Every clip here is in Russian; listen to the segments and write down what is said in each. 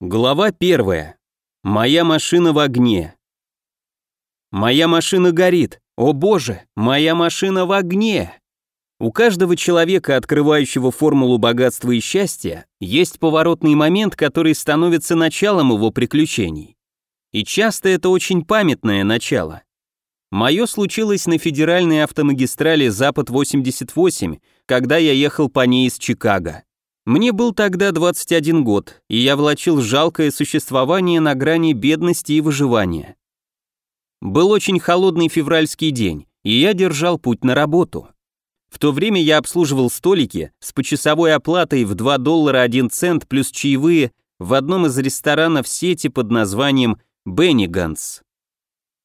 Глава первая. Моя машина в огне. Моя машина горит. О боже, моя машина в огне. У каждого человека, открывающего формулу богатства и счастья, есть поворотный момент, который становится началом его приключений. И часто это очень памятное начало. Мое случилось на федеральной автомагистрали Запад-88, когда я ехал по ней из Чикаго. Мне был тогда 21 год, и я влачил жалкое существование на грани бедности и выживания. Был очень холодный февральский день, и я держал путь на работу. В то время я обслуживал столики с почасовой оплатой в 2 доллара 1 цент плюс чаевые в одном из ресторанов сети под названием Бенниганс.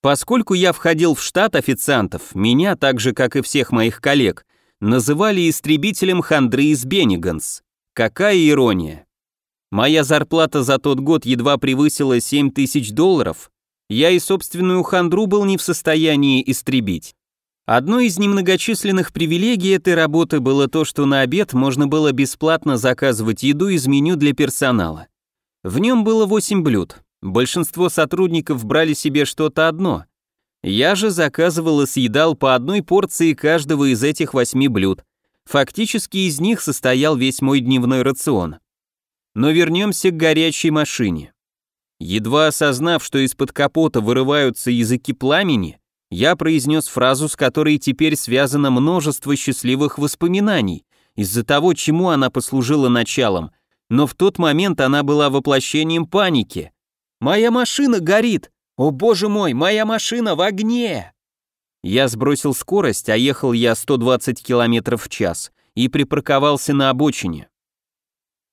Поскольку я входил в штат официантов, меня, так же как и всех моих коллег, называли истребителем хандры из Бенниганс. Какая ирония. Моя зарплата за тот год едва превысила 7 тысяч долларов. Я и собственную хандру был не в состоянии истребить. Одной из немногочисленных привилегий этой работы было то, что на обед можно было бесплатно заказывать еду из меню для персонала. В нем было 8 блюд. Большинство сотрудников брали себе что-то одно. Я же заказывал и съедал по одной порции каждого из этих восьми блюд, Фактически из них состоял весь мой дневной рацион. Но вернемся к горячей машине. Едва осознав, что из-под капота вырываются языки пламени, я произнес фразу, с которой теперь связано множество счастливых воспоминаний, из-за того, чему она послужила началом, но в тот момент она была воплощением паники. «Моя машина горит! О боже мой, моя машина в огне!» Я сбросил скорость, а ехал я 120 км в час и припарковался на обочине.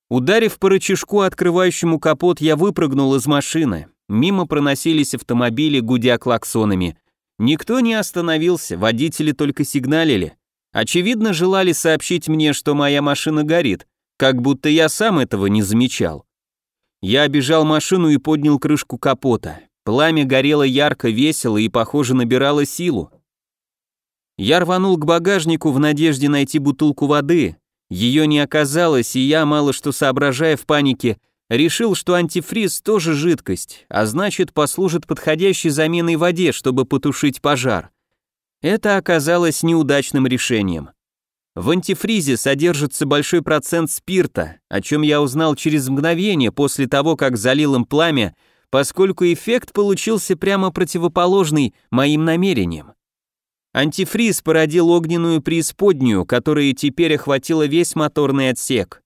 Ударив по рычажку, открывающему капот, я выпрыгнул из машины. Мимо проносились автомобили, гудя клаксонами. Никто не остановился, водители только сигналили. Очевидно, желали сообщить мне, что моя машина горит, как будто я сам этого не замечал. Я обежал машину и поднял крышку капота. Пламя горело ярко, весело и, похоже, набирало силу. Я рванул к багажнику в надежде найти бутылку воды. Ее не оказалось, и я, мало что соображая в панике, решил, что антифриз тоже жидкость, а значит послужит подходящей заменой воде, чтобы потушить пожар. Это оказалось неудачным решением. В антифризе содержится большой процент спирта, о чем я узнал через мгновение после того, как залил им пламя, поскольку эффект получился прямо противоположный моим намерениям. Антифриз породил огненную преисподнюю, которая теперь охватила весь моторный отсек.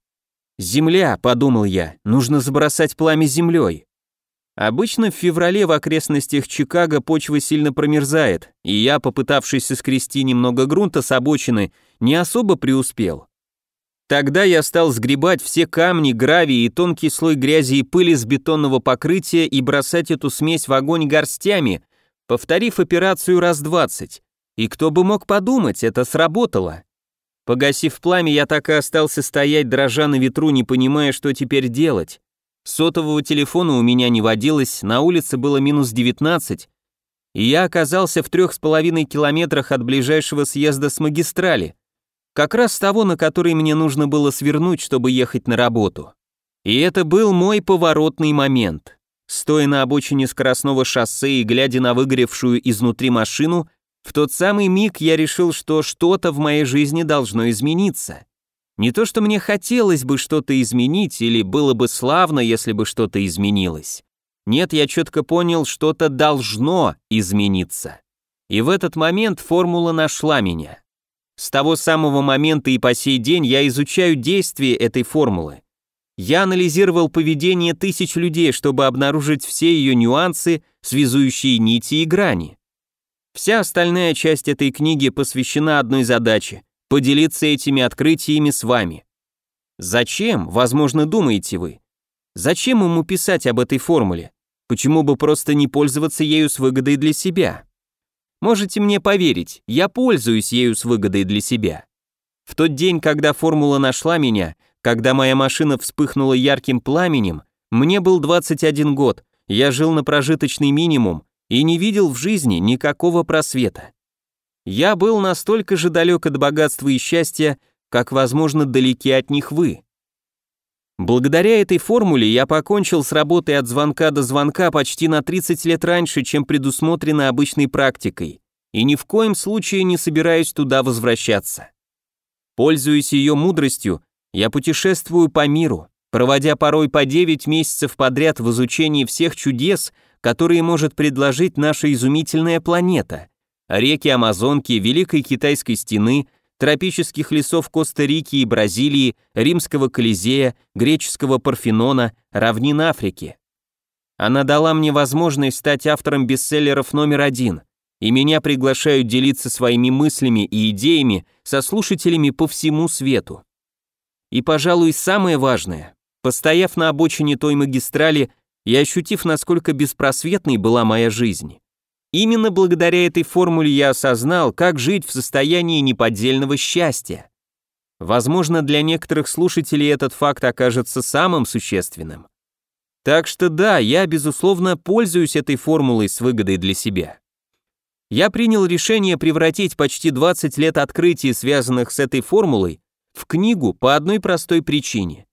«Земля», — подумал я, — «нужно забросать пламя землей». Обычно в феврале в окрестностях Чикаго почва сильно промерзает, и я, попытавшийся скрести немного грунта с обочины, не особо преуспел. Тогда я стал сгребать все камни, гравий и тонкий слой грязи и пыли с бетонного покрытия и бросать эту смесь в огонь горстями, повторив операцию раз двадцать. И кто бы мог подумать, это сработало. Погасив пламя, я так и остался стоять, дрожа на ветру, не понимая, что теперь делать. Сотового телефона у меня не водилось, на улице было минус 19, и я оказался в трех с половиной километрах от ближайшего съезда с магистрали, как раз того, на который мне нужно было свернуть, чтобы ехать на работу. И это был мой поворотный момент. Стоя на обочине скоростного шоссе и глядя на выгоревшую изнутри машину, в тот самый миг я решил, что что-то в моей жизни должно измениться. Не то, что мне хотелось бы что-то изменить, или было бы славно, если бы что-то изменилось. Нет, я четко понял, что-то должно измениться. И в этот момент формула нашла меня. С того самого момента и по сей день я изучаю действие этой формулы. Я анализировал поведение тысяч людей, чтобы обнаружить все ее нюансы, связующие нити и грани. Вся остальная часть этой книги посвящена одной задаче – поделиться этими открытиями с вами. Зачем, возможно, думаете вы? Зачем ему писать об этой формуле? Почему бы просто не пользоваться ею с выгодой для себя? Можете мне поверить, я пользуюсь ею с выгодой для себя. В тот день, когда формула нашла меня, когда моя машина вспыхнула ярким пламенем, мне был 21 год, я жил на прожиточный минимум, и не видел в жизни никакого просвета. Я был настолько же далек от богатства и счастья, как, возможно, далеки от них вы. Благодаря этой формуле я покончил с работой от звонка до звонка почти на 30 лет раньше, чем предусмотрено обычной практикой, и ни в коем случае не собираюсь туда возвращаться. Пользуясь ее мудростью, я путешествую по миру, проводя порой по 9 месяцев подряд в изучении всех чудес, которые может предложить наша изумительная планета. Реки Амазонки, Великой Китайской стены, тропических лесов Коста-Рики и Бразилии, римского Колизея, греческого Парфенона, равнин Африки. Она дала мне возможность стать автором бестселлеров номер один, и меня приглашают делиться своими мыслями и идеями со слушателями по всему свету. И, пожалуй, самое важное, постояв на обочине той магистрали и ощутив, насколько беспросветной была моя жизнь, Именно благодаря этой формуле я осознал, как жить в состоянии неподдельного счастья. Возможно, для некоторых слушателей этот факт окажется самым существенным. Так что да, я, безусловно, пользуюсь этой формулой с выгодой для себя. Я принял решение превратить почти 20 лет открытий, связанных с этой формулой, в книгу по одной простой причине.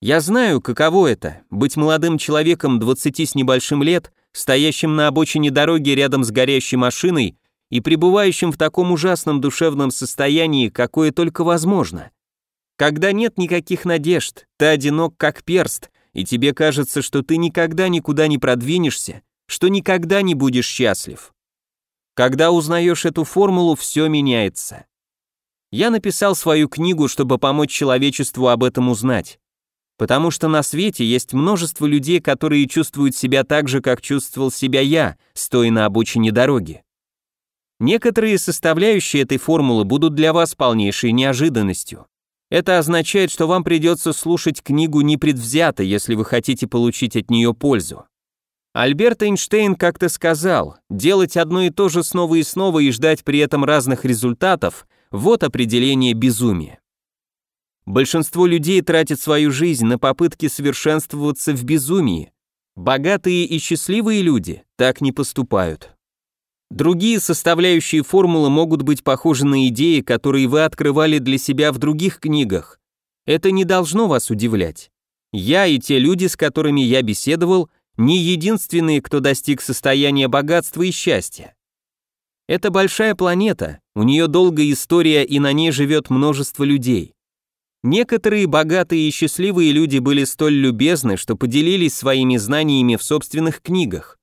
Я знаю, каково это — быть молодым человеком 20 с небольшим лет — стоящим на обочине дороги рядом с горящей машиной и пребывающим в таком ужасном душевном состоянии, какое только возможно. Когда нет никаких надежд, ты одинок как перст, и тебе кажется, что ты никогда никуда не продвинешься, что никогда не будешь счастлив. Когда узнаешь эту формулу, все меняется. Я написал свою книгу, чтобы помочь человечеству об этом узнать. Потому что на свете есть множество людей, которые чувствуют себя так же, как чувствовал себя я, стоя на обочине дороги. Некоторые составляющие этой формулы будут для вас полнейшей неожиданностью. Это означает, что вам придется слушать книгу непредвзято, если вы хотите получить от нее пользу. Альберт Эйнштейн как-то сказал, делать одно и то же снова и снова и ждать при этом разных результатов – вот определение безумия. Большинство людей тратит свою жизнь на попытки совершенствоваться в безумии. Богатые и счастливые люди так не поступают. Другие составляющие формулы могут быть похожи на идеи, которые вы открывали для себя в других книгах. Это не должно вас удивлять. Я и те люди, с которыми я беседовал, не единственные, кто достиг состояния богатства и счастья. Это большая планета, у нее долгая история и на ней живет множество людей. Некоторые богатые и счастливые люди были столь любезны, что поделились своими знаниями в собственных книгах.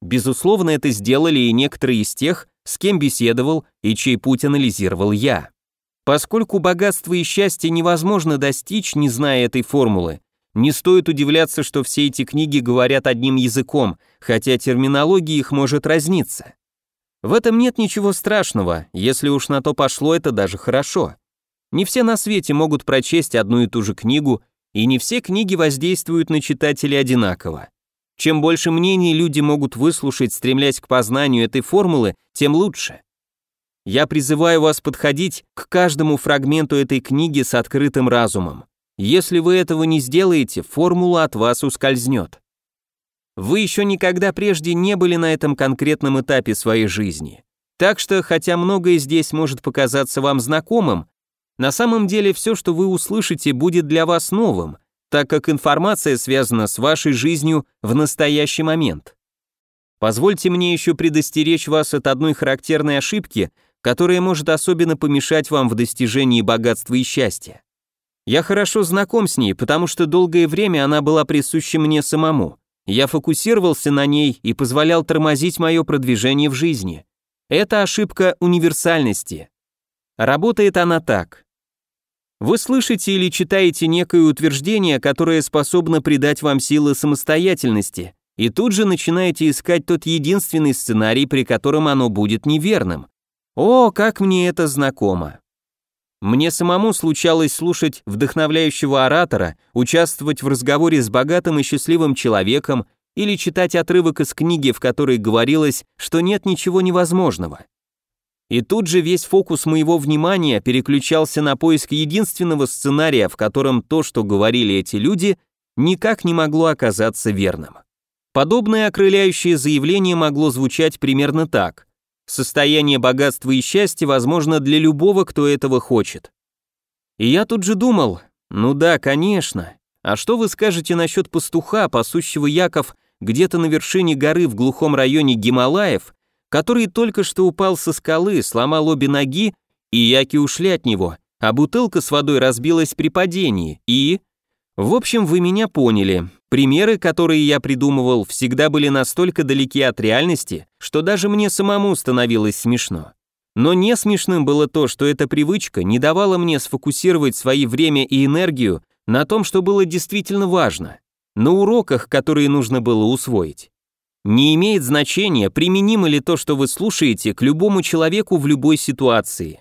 Безусловно, это сделали и некоторые из тех, с кем беседовал и чей путь анализировал я. Поскольку богатство и счастье невозможно достичь, не зная этой формулы, не стоит удивляться, что все эти книги говорят одним языком, хотя терминология их может разниться. В этом нет ничего страшного, если уж на то пошло, это даже хорошо. Не все на свете могут прочесть одну и ту же книгу, и не все книги воздействуют на читателей одинаково. Чем больше мнений люди могут выслушать, стремлясь к познанию этой формулы, тем лучше. Я призываю вас подходить к каждому фрагменту этой книги с открытым разумом. Если вы этого не сделаете, формула от вас ускользнет. Вы еще никогда прежде не были на этом конкретном этапе своей жизни. Так что, хотя многое здесь может показаться вам знакомым, на самом деле все, что вы услышите, будет для вас новым, так как информация связана с вашей жизнью в настоящий момент. Позвольте мне еще предостеречь вас от одной характерной ошибки, которая может особенно помешать вам в достижении богатства и счастья. Я хорошо знаком с ней, потому что долгое время она была присуща мне самому. Я фокусировался на ней и позволял тормозить мое продвижение в жизни. Это ошибка универсальности. Работает она так. Вы слышите или читаете некое утверждение, которое способно придать вам силы самостоятельности, и тут же начинаете искать тот единственный сценарий, при котором оно будет неверным. О, как мне это знакомо. Мне самому случалось слушать вдохновляющего оратора, участвовать в разговоре с богатым и счастливым человеком или читать отрывок из книги, в которой говорилось, что нет ничего невозможного. И тут же весь фокус моего внимания переключался на поиск единственного сценария, в котором то, что говорили эти люди, никак не могло оказаться верным. Подобное окрыляющее заявление могло звучать примерно так. Состояние богатства и счастья возможно для любого, кто этого хочет. И я тут же думал, ну да, конечно, А что вы скажете насчет пастуха, пасущего Яков где-то на вершине горы в глухом районе Гималаев, который только что упал со скалы, сломал обе ноги, и яки ушли от него, а бутылка с водой разбилась при падении, и... В общем, вы меня поняли. Примеры, которые я придумывал, всегда были настолько далеки от реальности, что даже мне самому становилось смешно. Но не смешным было то, что эта привычка не давала мне сфокусировать свои время и энергию на том, что было действительно важно, на уроках, которые нужно было усвоить. Не имеет значения, применимо ли то, что вы слушаете, к любому человеку в любой ситуации.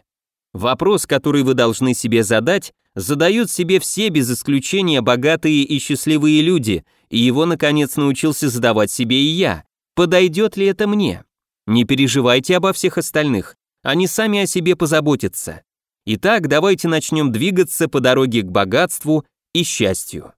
Вопрос, который вы должны себе задать, задают себе все без исключения богатые и счастливые люди, и его, наконец, научился задавать себе и я. Подойдет ли это мне? Не переживайте обо всех остальных, они сами о себе позаботятся. Итак, давайте начнем двигаться по дороге к богатству и счастью.